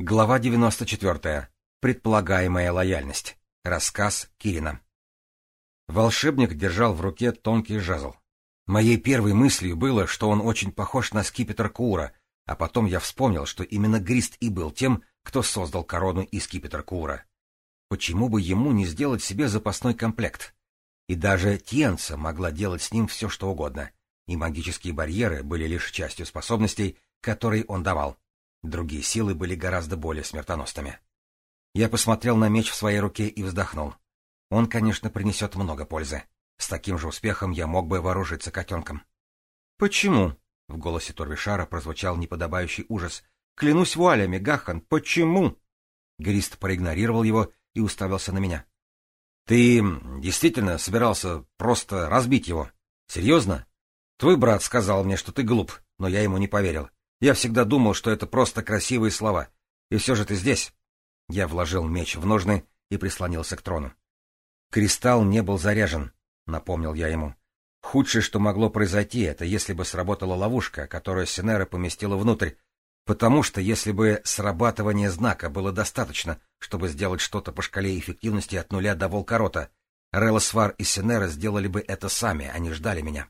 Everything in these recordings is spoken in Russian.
Глава 94. Предполагаемая лояльность. Рассказ Кирина. Волшебник держал в руке тонкий жезл. Моей первой мыслью было, что он очень похож на скипетр Кура, а потом я вспомнил, что именно Грист и был тем, кто создал корону из скипетр Кура. Почему бы ему не сделать себе запасной комплект? И даже Тенца могла делать с ним все что угодно, и магические барьеры были лишь частью способностей, которые он давал. Другие силы были гораздо более смертоносными. Я посмотрел на меч в своей руке и вздохнул. Он, конечно, принесет много пользы. С таким же успехом я мог бы вооружиться котенком. — Почему? — в голосе Турвишара прозвучал неподобающий ужас. — Клянусь вуалями, Гахан, почему? Грист проигнорировал его и уставился на меня. — Ты действительно собирался просто разбить его? Серьезно? Твой брат сказал мне, что ты глуп, но я ему не поверил. Я всегда думал, что это просто красивые слова. И все же ты здесь. Я вложил меч в ножны и прислонился к трону. Кристалл не был заряжен, напомнил я ему. Худшее, что могло произойти, это если бы сработала ловушка, которую Синера поместила внутрь, потому что если бы срабатывание знака было достаточно, чтобы сделать что-то по шкале эффективности от нуля до волкорота, Релосвар и Синера сделали бы это сами, а не ждали меня.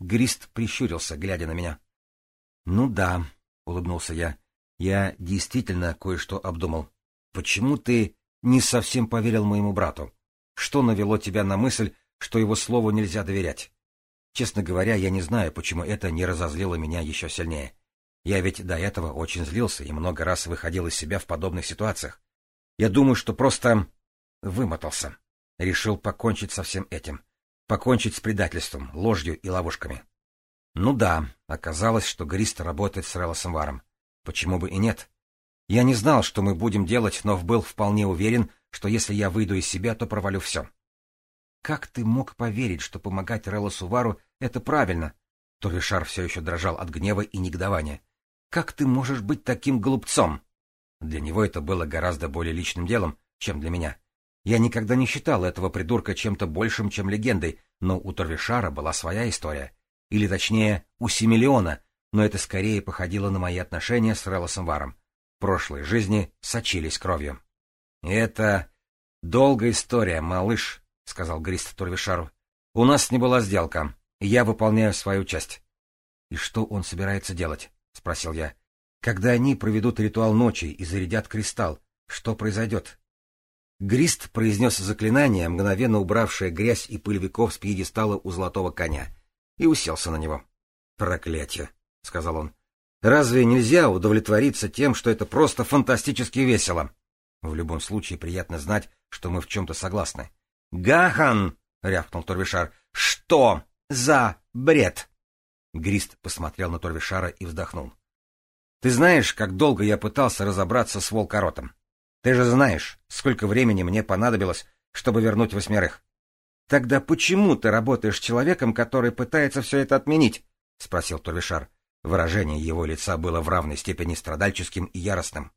Грист прищурился, глядя на меня. Ну да, улыбнулся я. Я действительно кое-что обдумал. Почему ты не совсем поверил моему брату? Что навело тебя на мысль, что его слову нельзя доверять? Честно говоря, я не знаю, почему это не разозлило меня еще сильнее. Я ведь до этого очень злился и много раз выходил из себя в подобных ситуациях. Я думаю, что просто вымотался. Решил покончить со всем этим. Покончить с предательством, ложью и ловушками. Ну да, оказалось, что Грист работает с Релосом Варом. Почему бы и нет? Я не знал, что мы будем делать, но был вполне уверен, что если я выйду из себя, то провалю все. Как ты мог поверить, что помогать Релосу Вару — это правильно? Туришар все еще дрожал от гнева и негодования. Как ты можешь быть таким глупцом? Для него это было гораздо более личным делом, чем для меня. Я никогда не считал этого придурка чем-то большим, чем легендой, но у Турвишара была своя история или точнее у Симилиона, но это скорее походило на мои отношения с Релосом Варом. Прошлые жизни сочились кровью. «Это долгая история, малыш», — сказал Грист Турвишару. «У нас не была сделка. Я выполняю свою часть». «И что он собирается делать?» — спросил я. «Когда они проведут ритуал ночи и зарядят кристалл, что произойдет?» Грист произнес заклинание, мгновенно убравшее грязь и пыль веков с пьедестала у золотого коня — и уселся на него. «Проклятие!» — сказал он. «Разве нельзя удовлетвориться тем, что это просто фантастически весело?» «В любом случае приятно знать, что мы в чем-то согласны». «Гахан!» — рявкнул Торвишар. «Что за бред?» Грист посмотрел на Торвишара и вздохнул. «Ты знаешь, как долго я пытался разобраться с волкоротом. Ты же знаешь, сколько времени мне понадобилось, чтобы вернуть восьмерых. Тогда почему ты работаешь с человеком, который пытается все это отменить? — спросил Турвишар. Выражение его лица было в равной степени страдальческим и яростным.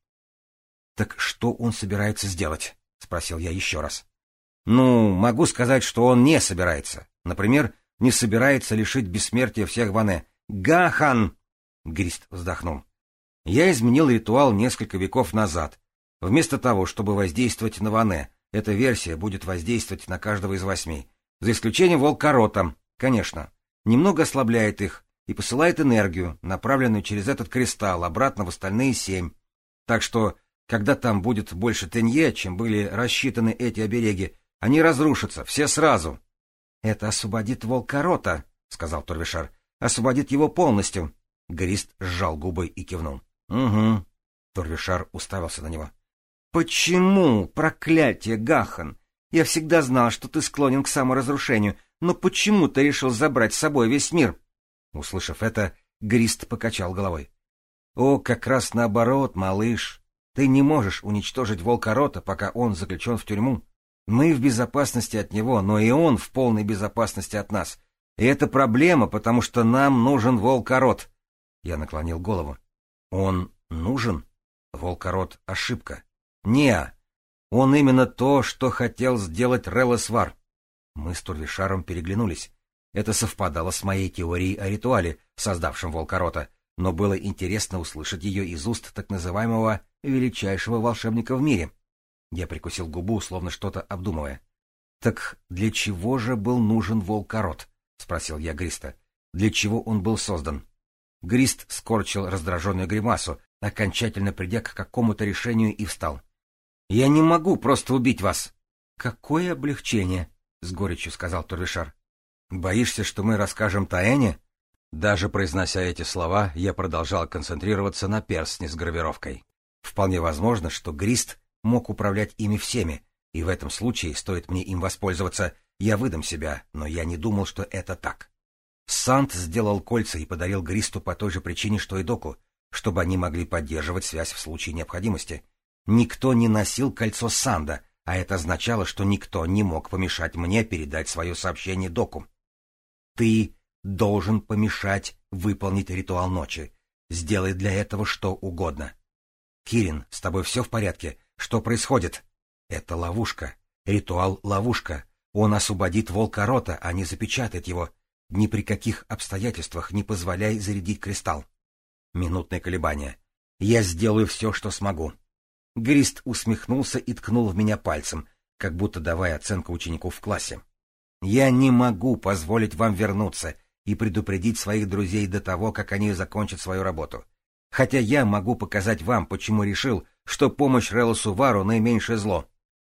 — Так что он собирается сделать? — спросил я еще раз. — Ну, могу сказать, что он не собирается. Например, не собирается лишить бессмертия всех Ване. — Гахан! — Грист вздохнул. — Я изменил ритуал несколько веков назад. Вместо того, чтобы воздействовать на Ване, эта версия будет воздействовать на каждого из восьми, за исключением волкорота, конечно. Немного ослабляет их и посылает энергию, направленную через этот кристалл, обратно в остальные семь. Так что, когда там будет больше тенье, чем были рассчитаны эти обереги, они разрушатся, все сразу. — Это освободит волкорота, — сказал Турвишар. — Освободит его полностью. Грист сжал губы и кивнул. — Угу. Турвишар уставился на него. «Почему, проклятие, Гахан? Я всегда знал, что ты склонен к саморазрушению, но почему ты решил забрать с собой весь мир?» Услышав это, Грист покачал головой. «О, как раз наоборот, малыш. Ты не можешь уничтожить волкорота, пока он заключен в тюрьму. Мы в безопасности от него, но и он в полной безопасности от нас. И это проблема, потому что нам нужен волкорот». Я наклонил голову. «Он нужен?» Волкорот — ошибка. Не, он именно то, что хотел сделать Релосвар. Мы с Турвишаром переглянулись. Это совпадало с моей теорией о ритуале, создавшем волкорота, но было интересно услышать ее из уст так называемого величайшего волшебника в мире. Я прикусил губу, словно что-то обдумывая. — Так для чего же был нужен волкорот? — спросил я Гриста. — Для чего он был создан? Грист скорчил раздраженную гримасу, окончательно придя к какому-то решению и встал. Я не могу просто убить вас. Какое облегчение, с горечью сказал Турвишар. Боишься, что мы расскажем Таэне? Даже произнося эти слова, я продолжал концентрироваться на перстне с гравировкой. Вполне возможно, что Грист мог управлять ими всеми, и в этом случае стоит мне им воспользоваться. Я выдам себя, но я не думал, что это так. Сант сделал кольца и подарил Гристу по той же причине, что и Доку, чтобы они могли поддерживать связь в случае необходимости. Никто не носил кольцо Санда, а это означало, что никто не мог помешать мне передать свое сообщение доку. Ты должен помешать выполнить ритуал ночи. Сделай для этого что угодно. Кирин, с тобой все в порядке? Что происходит? Это ловушка. Ритуал — ловушка. Он освободит волка рота, а не запечатает его. Ни при каких обстоятельствах не позволяй зарядить кристалл. Минутное колебание. Я сделаю все, что смогу. Грист усмехнулся и ткнул в меня пальцем, как будто давая оценку ученику в классе. «Я не могу позволить вам вернуться и предупредить своих друзей до того, как они закончат свою работу. Хотя я могу показать вам, почему решил, что помощь Релосу Вару наименьшее зло».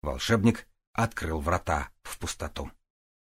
Волшебник открыл врата в пустоту.